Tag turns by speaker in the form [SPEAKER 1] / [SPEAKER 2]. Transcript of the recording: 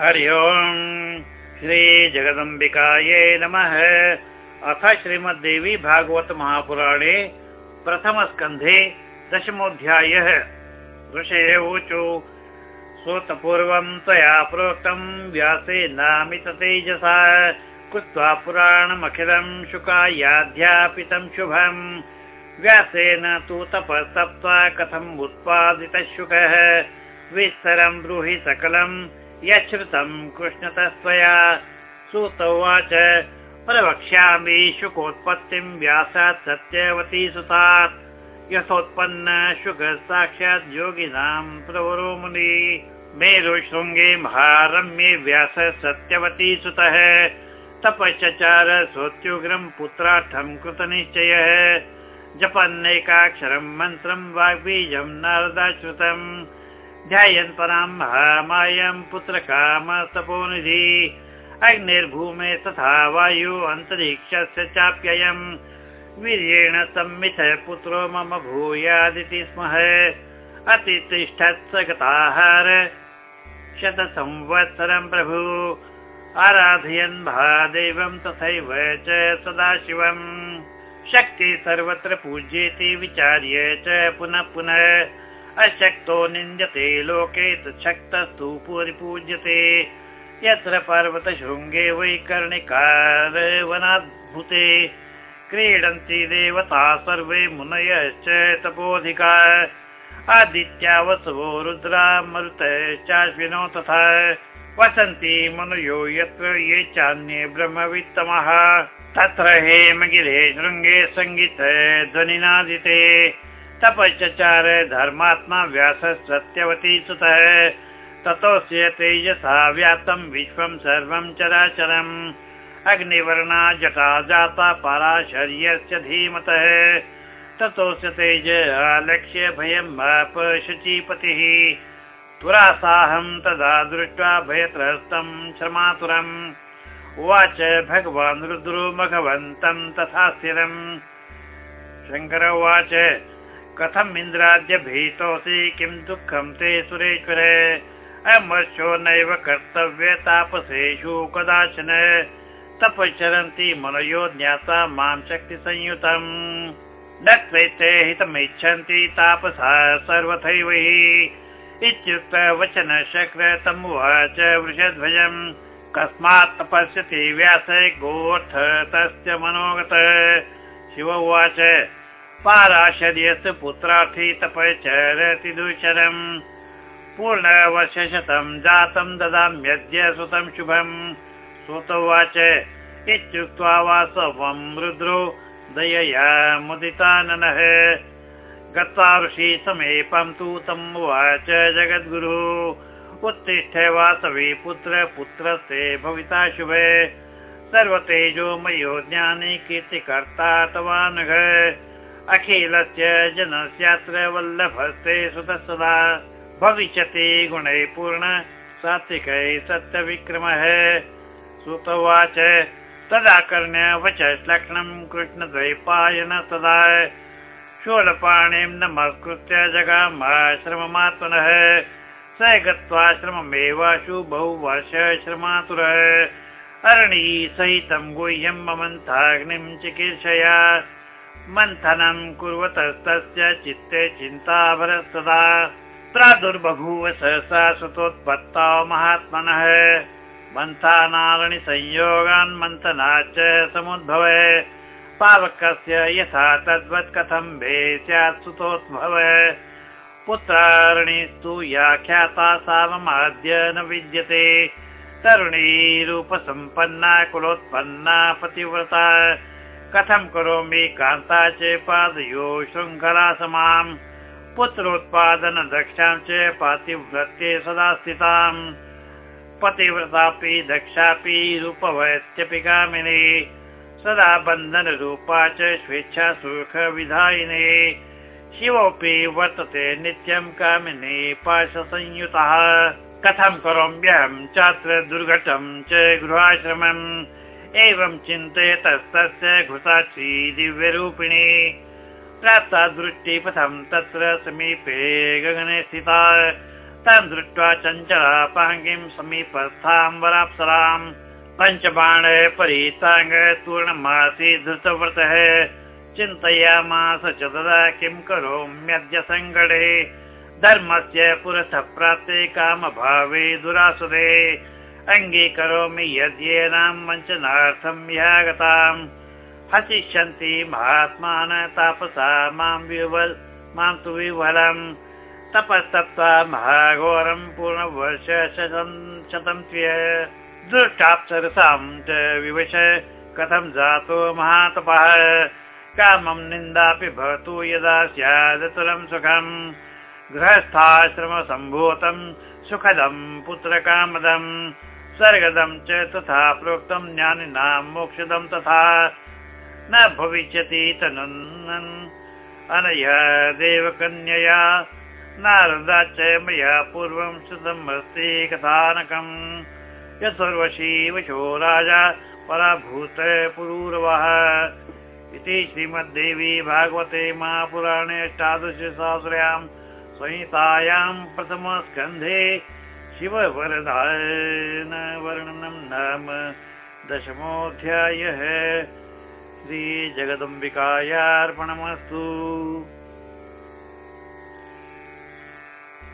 [SPEAKER 1] हरि ओम् श्रीजगदम्बिकायै नमः। अथ श्रीमद्देवी भागवत महापुराणे प्रथमस्कन्धे दशमोऽध्यायः। ऋषे ऊचु श्रोतपूर्वं त्वया प्रोक्तं व्यासेनामित तेजसा। कृत्वा पुराणमखिलं शुकायाध्यापितं शुभम्। व्यासेन तु तपस्तप्त्वा कथम् उत्पादितः शुकः विस्तरं ब्रूहि सकलम् यच्छ्रुतम् कृष्णतस्त्वया सुत उवाच, प्रवक्ष्यामि शुकोत्पत्तिम् व्यासात् सत्यवती सुतात्। यथोत्पन्न शुक साक्षात् योगिनाम् प्रवरो मुनि। मेरुशृङ्गे महारम्ये व्यास सत्यवती सुतः। तपश्चचार सोत्युग्रम् पुत्रार्थम् कृतनिश्चयः। जपन्नैकाक्षरम् मन्त्रम् वाग्बीजम् नारदाश्रुतम्। ध्यायन् परां महामायं पुत्रकाम तपोनिधि। अग्निर्भूमे तथा वायु अन्तरिक्षस्य चाप्ययम्। वीर्येण संमिथ पुत्रो मम भूयादिति स्मः। अतितिष्ठत् स गताहार शतसंवत्सरं प्रभु। आराधयन् महादेवं तथैव च सदाशिवम्। शक्ति सर्वत्र पूज्येति विचार्य च पुनः पुनः अशक्तो निन्द्यते लोके शक्तस्तु परिपूज्यते। यत्र पर्वतशृङ्गे वै कर्णिकार वनाद्भुते क्रीडन्ति देवता सर्वे मुनयश्च तपोधिका। आदित्या वसवो रुद्रा मरुतश्चाश्विनो तथा। वसन्ति मनुयो यत्र ये चान्ये ब्रह्मवित्तमः। तत्र हेमगिरे शृङ्गे सङ्गीत ध्वनिनादिते तपश्चचार धर्मात्मा व्यासः सत्यवती सुतः। ततोऽस्य तेजसा व्याप्तं विश्वं सर्वं चराचरम्। अग्निवर्णा जटा जाता पराशर्यस्य धीमतः। ततोऽस्य तेज आलक्ष्य भयं शुचिपतिः पुरासाहं तदा दृष्ट्वा भयत्रस्तं श्रमातुरम्। उवाच भगवान् रुद्रो मघवन्तं तथा स्थिरम्। शङ्कर उवाच कथम् इन्द्राद्य भीतोऽसि किं दुःखं ते सुरेश्वर? अमर्शो नैव कर्तव्य तापसेषु कदाचन। तपश्चरन्ति मनयो ज्ञाता मां शक्तिसंयुतम्। न त्वैते हितमिच्छन्ति तापसा सर्वथैव। हि इत्युक्त वचन शक्र तमुवाच वृषध्वजम्। कस्मात् तपस्यति व्यास गोऽर्थ तस्य मनोगत। शिव उवाच पाराशर्यस्य पुत्रार्थी तपश्चरति दूषरम् पूर्णवर्षशतं जातं ददाम्यद्य सुतं शुभम्। श्रुतवाच इत्युक्त्वा वासवं रुद्रो दयया मुदिताननः। गत्वा ऋषि समीपं तु तम् उवाच जगद्गुरु। उत्तिष्ठ वासवी पुत्र पुत्रस्ते भविता शुभे। सर्वतेजोमयो ज्ञानी कीर्तिकर्ता तवानघ अखिलस्य जनस्यात्र वल्लभस्ते सुतः सदा भविष्यति गुणैः पूर्ण सात्विकै सत्यविक्रमः। सुतवाच तदा कर्ण्य वच लक्ष्मणं कृष्णद्वैपायन तदा। षोडपाणिं नमस्कृत्य जगामाश्रममात्मनः। स गत्वाश्रममेवाशु बहुवर्ष श्रमातुरः अरणी सहितं गुह्यं ममन्ताग्निं चिकीर्षया मन्थनं कुर्वतस्तस्य चित्ते चिन्ता सदा प्रादुर्बभूव सहसा सुतोत्पत्ता महात्मनः। मन्थानारणि संयोगान् मन्थनाच्च समुद्भव। पावकस्य यथा तद्वत् कथं भे स्यात् सुतोद्भव। पुत्रारणिस्तु या ख्याता साममाद्य न विद्यते। तरुणी रूपसम्पन्ना कुलोत्पन्ना पतिव्रता कथं करोमि? कान्ता च पादयो शृङ्खला समाम् पुत्रोत्पादन दक्षां च पातिव्रत्ये सदा स्थिताम्। पतिव्रतापि दक्षापि रूपवत्यपि कामिनी। सदा बन्धनरूपा च स्वेच्छा सुखविधायिनी। शिवोऽपि वर्तते नित्यं कामिनी पाशसंयुतः कथं करोम्यहं चात्र दुर्घटं च गृहाश्रमम् एवं चिन्तयतस्तस्य घृताक्षी दिव्यरूपिणी। प्राप्ता दृष्टिपथं तत्र समीपे गगने स्थिता। तान् दृष्ट्वा चञ्चलापाङ्गीं समीपस्थां वराप्सराम्। पञ्चबाण परिताङ्ग तूर्णमासी धृतव्रतः। चिन्तयामास च तदा किं करोम्यद्य सङ्गणे धर्मस्य पुरतः प्राप्ते कामभावे दुरासुरे अङ्गीकरोमि यद्येनां वञ्चनार्थं ह्यागताम् हसिष्यन्ति महात्मान तापसा मां विवल मां तु विवलम्। तपस्तप्त्वा महाघोरं पूर्णवर्ष शतं दृष्टाप्सरसां च विवश। कथं जातो महातपः। कामं निन्दापि भवतु यदा स्यादतुलं सुखम्। गृहस्थाश्रमसम्भूतं सुखदं पुत्रकामदम् स्वर्गदं च तथा प्रोक्तं ज्ञानिनां मोक्षदं तथा न भविष्यति तनुन् अनया देवकन्यया नारदा च मया पूर्वं श्रुतम् अस्ति कथानकम्। यथोर्वशीवशो राजा पराभूत पुरूरवः। इति श्रीमद्देवी भागवते महापुराणे अष्टादशसहस्र्यां संहितायां प्रथमस्कन्धे शिववरदायन वर्णनं नाम दशमोऽध्यायः श्रीजगदम्बिकायार्पणमस्तु